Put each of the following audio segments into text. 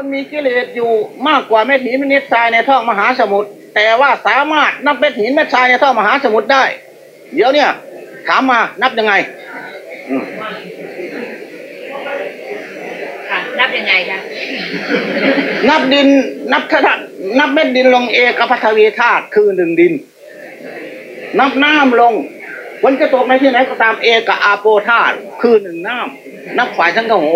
คนมีกิเลสอยู่มากกว่าเม็ดหินเม็ดทรายในท้องมหาสมุทรแต่ว่าสามารถนับเม็ดหินเม็ดทรายในท้องมหาสมุทรได้ เดี๋ยวเนี่ยถามมานับยังไงอืมค่ะนับยังไงคะนับดินนับธาตุนับเม็ดดินลงเอกพัทวีธาตุคือหนึ่งดิน นับน้ำลงฝนจะตกในที่ไหนก็ตามเอกอาโปธาตุคือหนึ่งน้ำนับฝ่ายทั้งกโห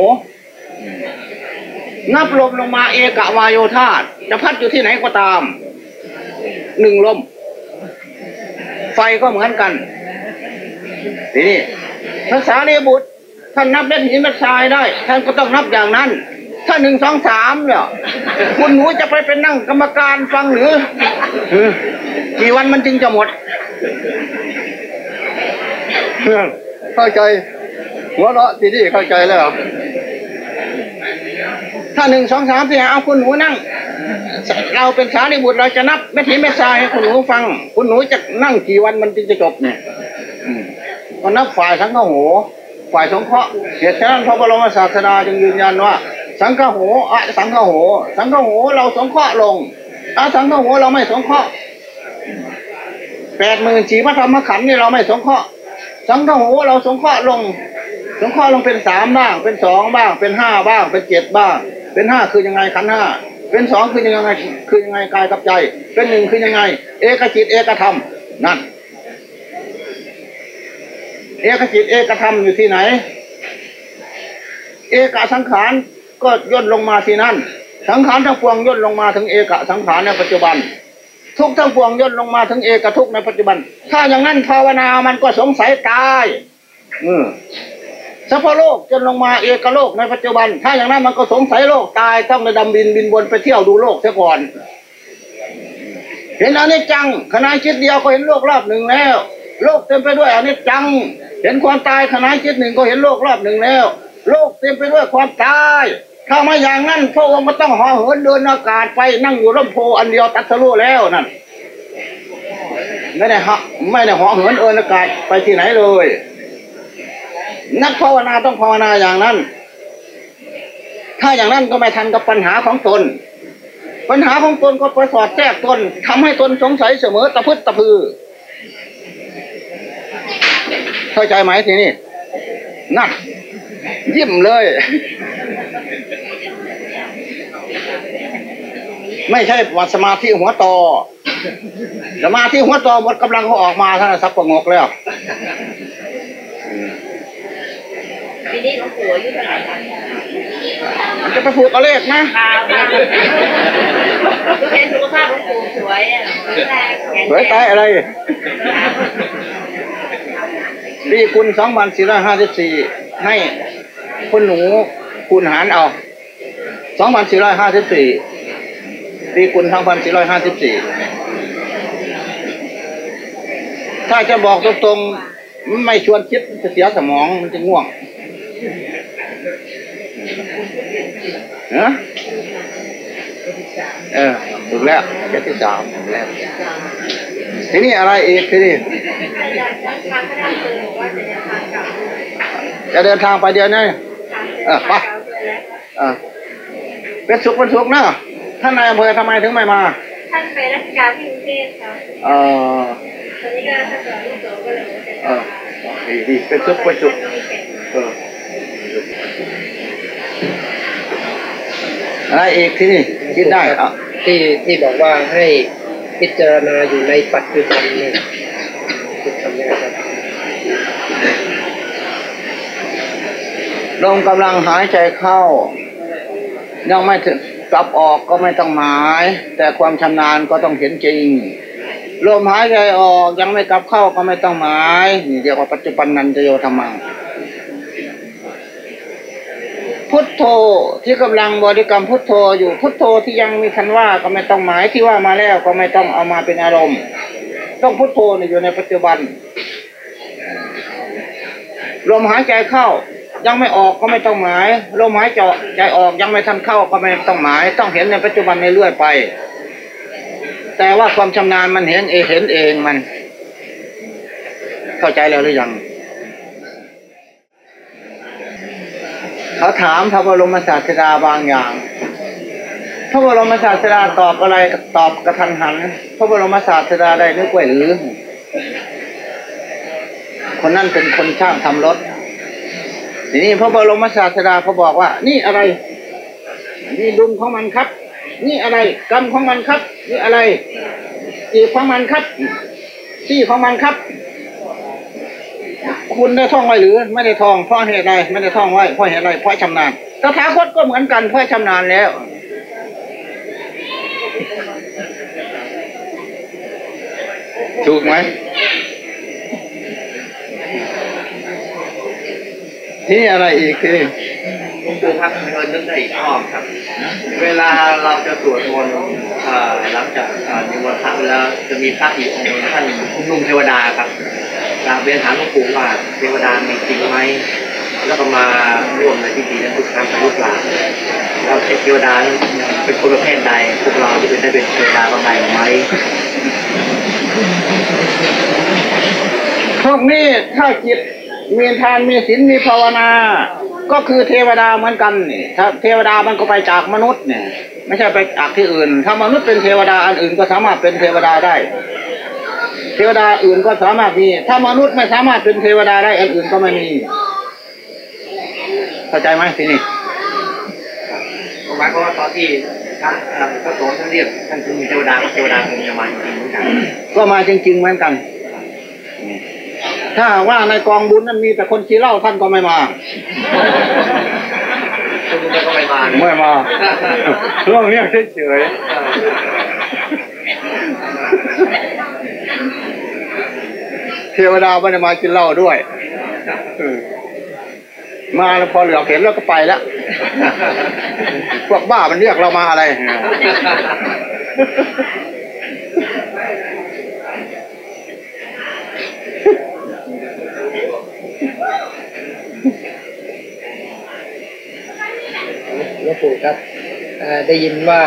นับลมลงมาเอกวายโยธาจะพัดอยู่ที่ไหนก็ตามหนึ่งลม ไฟก็เหมือนกันทีนี้ภาษาเรียบุตรท่านนับเม็ดหินเม็ดทรายได้ ท่านก็ต้องนับอย่างนั้น ถ้าหนึ่งสองสามเนี่ยคุณหนูจะไปเป็นนั่งกรรมการฟังหรือกี่วันมันจึงจะหมดเข้าใจหัวเราะทีนี้เข้าใจแล้ว ถ้าหนึ่งสองสามสี่เอาคุณหนูนั่ง เราเป็นสารีบุตรเราจะนับเม็ดหินเม็ดทรายให้คุณหนูฟัง คุณหนูจะนั่งกี่วันมันจึงจะจบเนี่ยมก็นับฝ่ายสังฆโหฝ่ายสงเคราะห์เหตุฉะนั้นพระบรมศาสดาจึงยืนยันว่า สังฆโหอะสังฆโห สังฆโหเราสงเคราะห์ลงอะสังฆโหเราไม่สงเคราะห์แปดหมื่นสี่พระธรรมขันธ์นี่เราไม่สงเคราะห์สังฆโหเราสงเคราะห์ลง สงเคราะห์ลงเป็นสามบ้าง เป็นสองบ้าง เป็นห้าบ้าง เป็นเจ็ดบ้าง เป็นห้าคือยังไงขันห้าเป็นสองคือยังไงคือยังไงกายกับใจ เป็นหนึ่งคือยังไง เอกจิตเอกธรรมนั่น เอกจิตเอกธรรมอยู่ที่ไหน เอกสังขารก็ย่นลงมาที่นั่น สังขารทั้งปวงย่นลงมาถึงเอกสังขารในปัจจุบัน ทุกทั้งปวงย่นลงมาถึงเอกทุกในปัจจุบัน ถ้าอย่างนั้นภาวนามันก็สงสัยตาย อืม สัพพะโลกจนลงมาเอกโลกในปัจจุบัน ถ้าอย่างนั้นมันก็สงสัยโลกตายต้องไปดำบินบินวนไปเที่ยวดูโลกเสียก่อน เห็นอนิจจังขณะจิตเดียวก็เห็นโลกรอบหนึ่งแล้ว โลกเต็มไปด้วยอนิจจัง เห็นความตายขณะจิตหนึ่งก็เห็นโลกรอบหนึ่งแล้ว โลกเต็มไปด้วยความตายถ้าม่อย่างนั้นพระองค์ก็ต้องห่อเหินเดินอากาศไปนั่งอยู่ร่มโพอันเดียวตัดสรู้แล้วนั่นไม่ได้ฮะไม่ได้ห่อเหินเอินอากาศไปที่ไหนเลย นักภาวนาต้องภาวนาอย่างนั้น ถ้าอย่างนั้นก็ไม่ทันกับปัญหาของตน ปัญหาของตนก็ไปสอดแทรกตนทำให้ตนสงสัยเสมอตะพึดตะพือ เข้าใจไหมทีนี้นั่นยิ้มเลย ไม่ใช่ว่าสมาธิหัวต่อสมาธิหัวต่อหมดกำลังเขาออกมาท่านสับประงกแล้ว นี้หลวงปู่อายุเท่าไหร่คะมันจะไปผูกเอาเลขนะตาตาก็เห็นสุขภาพหลวงปู่สวยอะสวยแรงแข็งสวยตายอะไรปีคุณสองพันสี่ร้อยห้าสิบสี่ให้คุณหนูคูณหารเอาสองพันสี่ร้อยห้าสิบสี่ปีคุณสองพันสี่ร้อยห้าสิบสี่ถ้าจะบอกตรงๆไม่ชวนคิดจะเสียสมองมันจะง่วง เนอะเออถูกแล้วแค่ที่สามถูกแล้วทีนี้อะไรอีกทีนี้จะเดินทางไปเดือนนี้เออไปเออเป็นสุขเป็นสุขนะท่านนายอำเภอทำไมถึงไม่มา ท่านไปราชการที่กรุงเทพครับเออตอนนี้ก็ท่านสอนลูกสาวก็เลยมาเป็นเออดีดีเป็นสุขเป็นสุขเออ อะไรอีกทีนี้คิดได้อะที่ที่บอกว่าให้พิจารณาอยู่ในปัจจุบันเนี่ยจะทำยังไงครับลมกำลังหายใจเข้า ยังไม่ถึงกลับออกก็ไม่ต้องหมาย แต่ความชำนาญก็ต้องเห็นจริงลมหายใจออกยังไม่กลับเข้าก็ไม่ต้องหมายนี่เรียกว่าปัจจุบันนันจะโยธรรมัง พุทโธที่กำลังบริกรรมพุทโธอยู่พุทโธที่ยังมีคันว่าก็ไม่ต้องหมายที่ว่ามาแล้วก็ไม่ต้องเอามาเป็นอารมณ์ ต้องพุทโธอยู่ในปัจจุบันลมหายใจเข้ายังไม่ออกก็ไม่ต้องหมายลมหายใจใจออกยังไม่ทันเข้าก็ไม่ต้องหมาย ต้องเห็นในปัจจุบันในเรื่อยไป แต่ว่าความชำนาญมันเห็นเองเห็นเองมัน เข้าใจแล้วหรือยัง เขาถามพระบรมศาสดาบางอย่าง พระบรมศาสดาตอบอะไรตอบกระทันหัน พระบรมศาสดาได้นึกไว้หรือ คนนั้นเป็นคนช่างทำรถ ทีนี้พระบรมศาสดาเขาบอกว่า นี่อะไร นี่ดุลของมันครับ นี่อะไรกรรมของมันครับ นี่อะไรจีบของมันครับซี่ของมันครับ คุณได้ท่องไว้หรือไม่ได้ท่องเพราะเหตุใดไม่ได้ท่องไว้เพราะเหตุใดเพราะชำนาญตถาคตก็เหมือนกันเพราะชำนาญแล้วถูกไหมที่นี่อะไรอีกทีนี้ผมดูครับเงินนึกได้อีกข้อครับ เวลาเราจะสวดมนต์หลังจากนิมนต์พระแล้วจะมีพระอีกองค์ท่านคุณลุงเทวดาครับ กราบเรียนถามหลวงปู่ว่าเทวดามีจริงไหมแล้วก็มาร่วมในพิธีนั้นทุกครั้งหรือเปล่าเราเทวดาเป็นคนประเภทใดพวกเราที่เป็นได้เป็นเทวดาบางใดไหมพวกนี้ถ้าจิตมีทานมีศีลมีภาวนา ก็คือเทวดาเหมือนกันนี่ถ้าเทวดามันก็ไปจากมนุษย์เนี่ย ไม่ใช่ไปจากที่อื่น ถ้ามนุษย์เป็นเทวดาอันอื่นก็สามารถเป็นเทวดาได้ เทวดาอื่นก็สามารถมี ถ้ามนุษย์ไม่สามารถเป็นเทวดาได้อันอื่นก็ไม่มีเข้าใจไหมทีนี้หมายความว่าตอนที่พระเอ่อพระสงฆ์ท่านเรียกท่านคือเทวดาเทวดาคงจะมาจริงๆเหมือนกันก็มาจริงๆเหมือนกัน ถ้าหากว่าในกองบุญนั้นมีแต่คนขี้เหล้าท่านก็ไม่มาคุณลุงก็ไม่มาเนี่ยไม่มาเรื่องเรียกเฉยๆ เทวดาไม่ได้มากินเหล้าด้วยมาแล้วพอเหลือเห็นแล้วก็ไปแล้ว พวกบ้ามันเรียกเรามาอะไร หลวงปู่ครับได้ยินว่า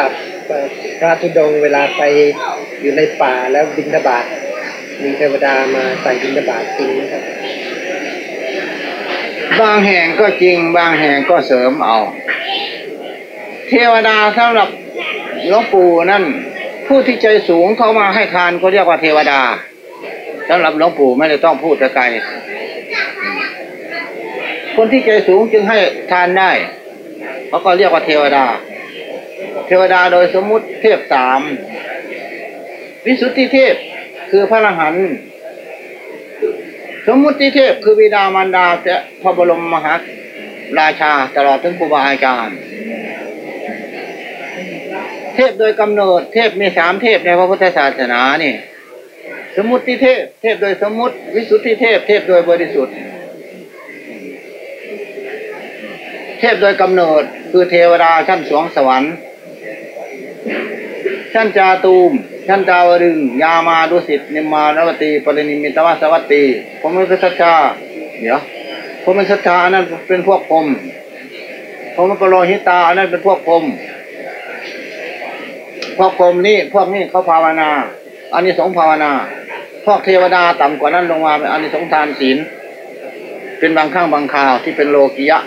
พระธุดงค์เวลาไปอยู่ในป่าแล้วบินทบาท มีเทวดามาใส่บินทบาทจริงไหมครับ บางแห่งก็จริง บางแห่งก็เสริมเอา เทวดาสำหรับหลวงปู่นั่น ผู้ที่ใจสูงเขามาให้ทานเขาเรียกว่าเทวดาสำหรับหลวงปู่ไม่ได้ต้องพูดไกลคนที่ใจสูงจึงให้ทานได้เขาก็เรียกว่าเทวดา เทวดาโดยสมมุติเทพสามวิสุทธิเทพ คือพระอรหันต์สมมุติเทพคือบิดามารดาและพระบรมมหาราชาตลอดถึงครูบาอาจารย์ เทพโดยกำเนิดเทพมีสามเทพในพระพุทธศาสนานี่ สมมุติเทพ เทพโดยสมมุติ วิสุทธิเทพ เทพโดยบริสุทธิ์ เทพโดยกำเนิดคือเทวดาชั้นสวงสวรรค์ ชั้นจาตูมชั้นดาวดึง ยามาดุสิตนิมานวตีปรินิมิตวสวัตตีผมเป็นสัจจาเดี๋ยวผมเป็นสัจจาอันนั้นเป็นพวกพรมผมเป็นปโรหิตาอันนั้นเป็นพวกพรมพวกพรมนี่พวกนี้เขาภาวนาอันนี้สงภาวนา พวกเทวดาต่ำกว่านั้นลงมาเป็นอันนี้สงทานศีลเป็นบางครั้งบางคราวที่เป็นโลกิยะ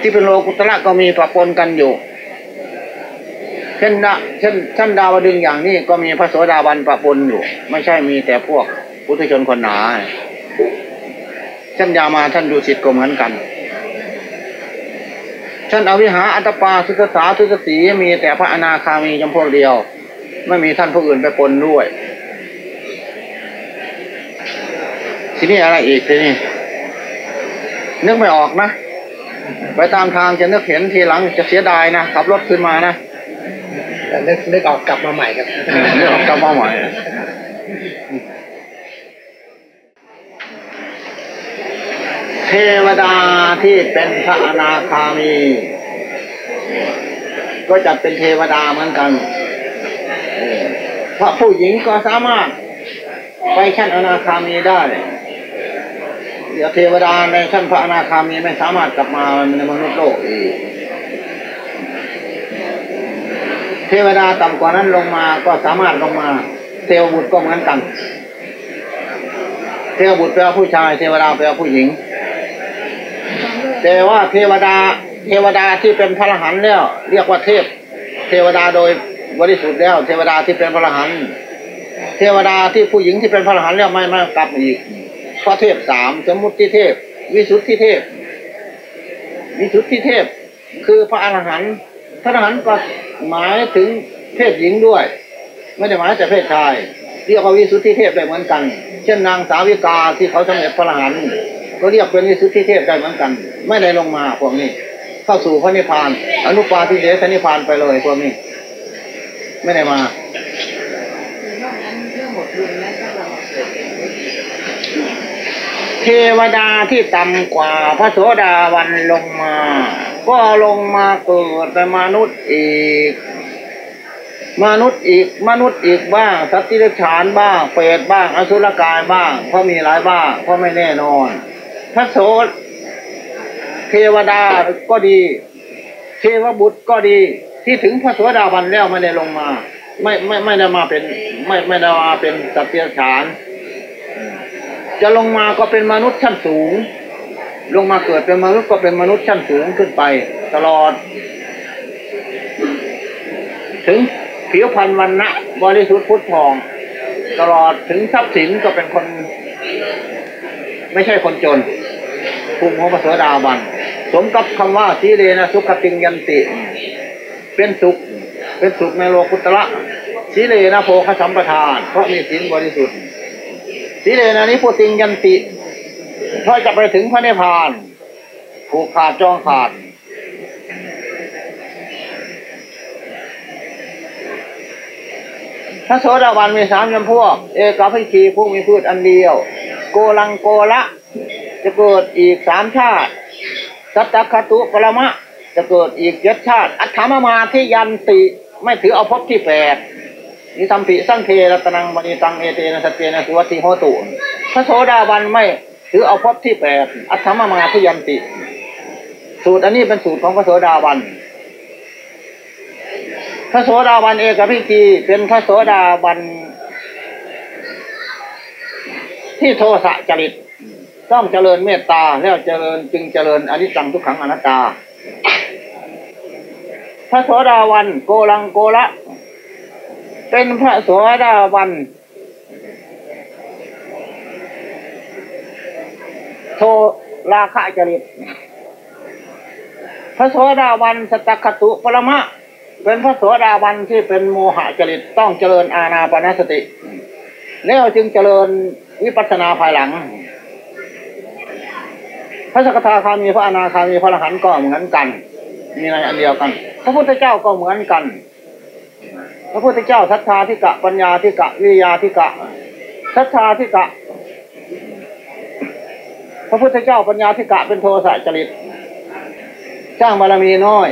ที่เป็นโลกุตระก็มีปะปนกันอยู่ เช่นนะเช่นท่านดาวดึงอย่างนี้ก็มีพระโสดาบันประปนอยู่ ไม่ใช่มีแต่พวกพุทธชนคนหนาท่านยามาท่านดูสิทธิ์ก็เหมือนกันท่านอวิหาอัตปาสุตสาสุตสีมีแต่พระอนาคามีจำพวกเดียว ไม่มีท่านผู้อื่นไปปนด้วย ทีนี้อะไรอีกทีนี้นึกไม่ออกนะ ไปตามทางจะนึกเห็นทีหลังจะเสียดายนะขับรถขึ้นมานะ แต่นึกนึกออกกลับมาใหม่ครับเออนึกออกกลับมาใหม่เทวดาที่เป็นพระอนาคามี ก็จะเป็นเทวดาเหมือนกันเออพระผู้หญิงก็สามารถไปชั้นอนาคามีได้เดี๋ยวเทวดาในชั้นพระอนาคามีไม่สามารถกลับมาในมนุษย์โลกอีก เทวดาต่ำกว่านั้นลงมาก็สามารถลงมา เทวบุตรก็เหมือนกัน เทวบุตรแปลว่าผู้ชาย เทวดาแปลว่าผู้หญิง แต่ว่าเทวดาเทวดาที่เป็นพระอรหันต์แล้วเรียกว่าเทพ เทวดาโดยบริสุทธิ์แล้ว เทวดาที่เป็นพระอรหันต์เทวดาที่ผู้หญิงที่เป็นพระอรหันต์แล้วไม่ไม่กลับอีกพระเทพสามสมุติเทพ วิสุทธิเทพ วิสุทธิเทพ คือพระอรหันต์ ระอรหันต์ก็หมายถึงเพศหญิงด้วย ไม่ได้หมายแต่เพศชายเรียกว่าวิสุทธิเทพได้เหมือนกัน เช่นนางสาวิกาที่เขาสำเร็จพระอรหันต์ก็เรียกเป็นวิสุทธิเทพได้เหมือนกัน ไม่ได้ลงมาพวกนี้ เข้าสู่พระนิพพาน อนุปาทิเดชนิพพานไปเลยพวกนี้ ไม่ได้มาเทวดาที่ต่ำกว่าพระโสดาวันลงมา ก็ลงมาเกิดเป็นมนุษย์อีก มนุษย์อีกมนุษย์อีกบ้างสัตว์ที่ฉานบ้างเปรตบ้าง อสุรกายบ้าง เพราะมีหลายบ้าง เพราะไม่แน่นอนพระโสดเทวดาก็ดี เทวบุตรก็ดี ที่ถึงพระโสดาบันแล้วไม่ได้ลงมา ไม่ไม่ไม่ได้มาเป็น ไม่ไม่ได้มาเป็นสัตว์ที่ฉาน จะลงมาก็เป็นมนุษย์ชั้นสูง ลงมาเกิดเป็นมนุษย์ก็เป็นมนุษย์ชั้นสูงขึ้นไป ตลอด ถึงผิวพรรณวันนะบริสุทธิ์พุทธทอง ตลอดถึงทรัพย์สินก็เป็นคน ไม่ใช่คนจนภูมิของพระโสดาบัน สมกับคำว่าสีเลนะสุขติงยันติ เป็นสุข เป็นสุขในโลกุตระสีเลนะโพคสัมปทาน เพราะมีสินบริสุทธิ์สีเลนะนิพุติงยันติ ถ้าจะไปถึงพระนิพพาน ผูกขาดจองขาด พระโสดาบันมีสามจำพวก เอกพิชีผู้มีพืชอันเดียว โกลังโกละ จะเกิดอีกสามชาติ สัตตคตุปรมะ จะเกิดอีกเจ็ดชาติ อัฏฐามาที่ยันติไม่ถือเอาภพที่แปดนิสัมปิสังเทรัตนังมณีตังเอเตนะสตเจนะสุวัติโหตุ พระโสดาบันไม่ ถือเอาภพที่แปดอัฏฐามมาที่ยันติ สูตรอันนี้เป็นสูตรของพระโสดาบันพระโสดาบันเอกพิจีเป็นพระโสดาบัน ที่โทสะจริตต้องเจริญเมตตาแล้วเจริญจึงเจริญอนิจจังทุกขังอนัตตา พระโสดาวันโกลังโกละ เป็นพระโสดาบัน โทราคะจริต พระโสดาบันสตตคตุปรมะ เป็นพระโสดาบันที่เป็นโมหะจริตต้องเจริญอาณาปณสติ แล้วจึงเจริญวิปัสสนาภายหลัง พระสกทาคามีพระอนาคามีพระอรหันต์ก็เหมือนกันมีในอันเดียวกัน พระพุทธเจ้าก็เหมือนกัน พระพุทธเจ้าศรัทธาธิกะปัญญาธิกะวิริยาธิกะศรัทธาธิกะ พระพุทธเจ้าปัญญาธิกะเป็นโทสะจริต สร้างบารมีน้อย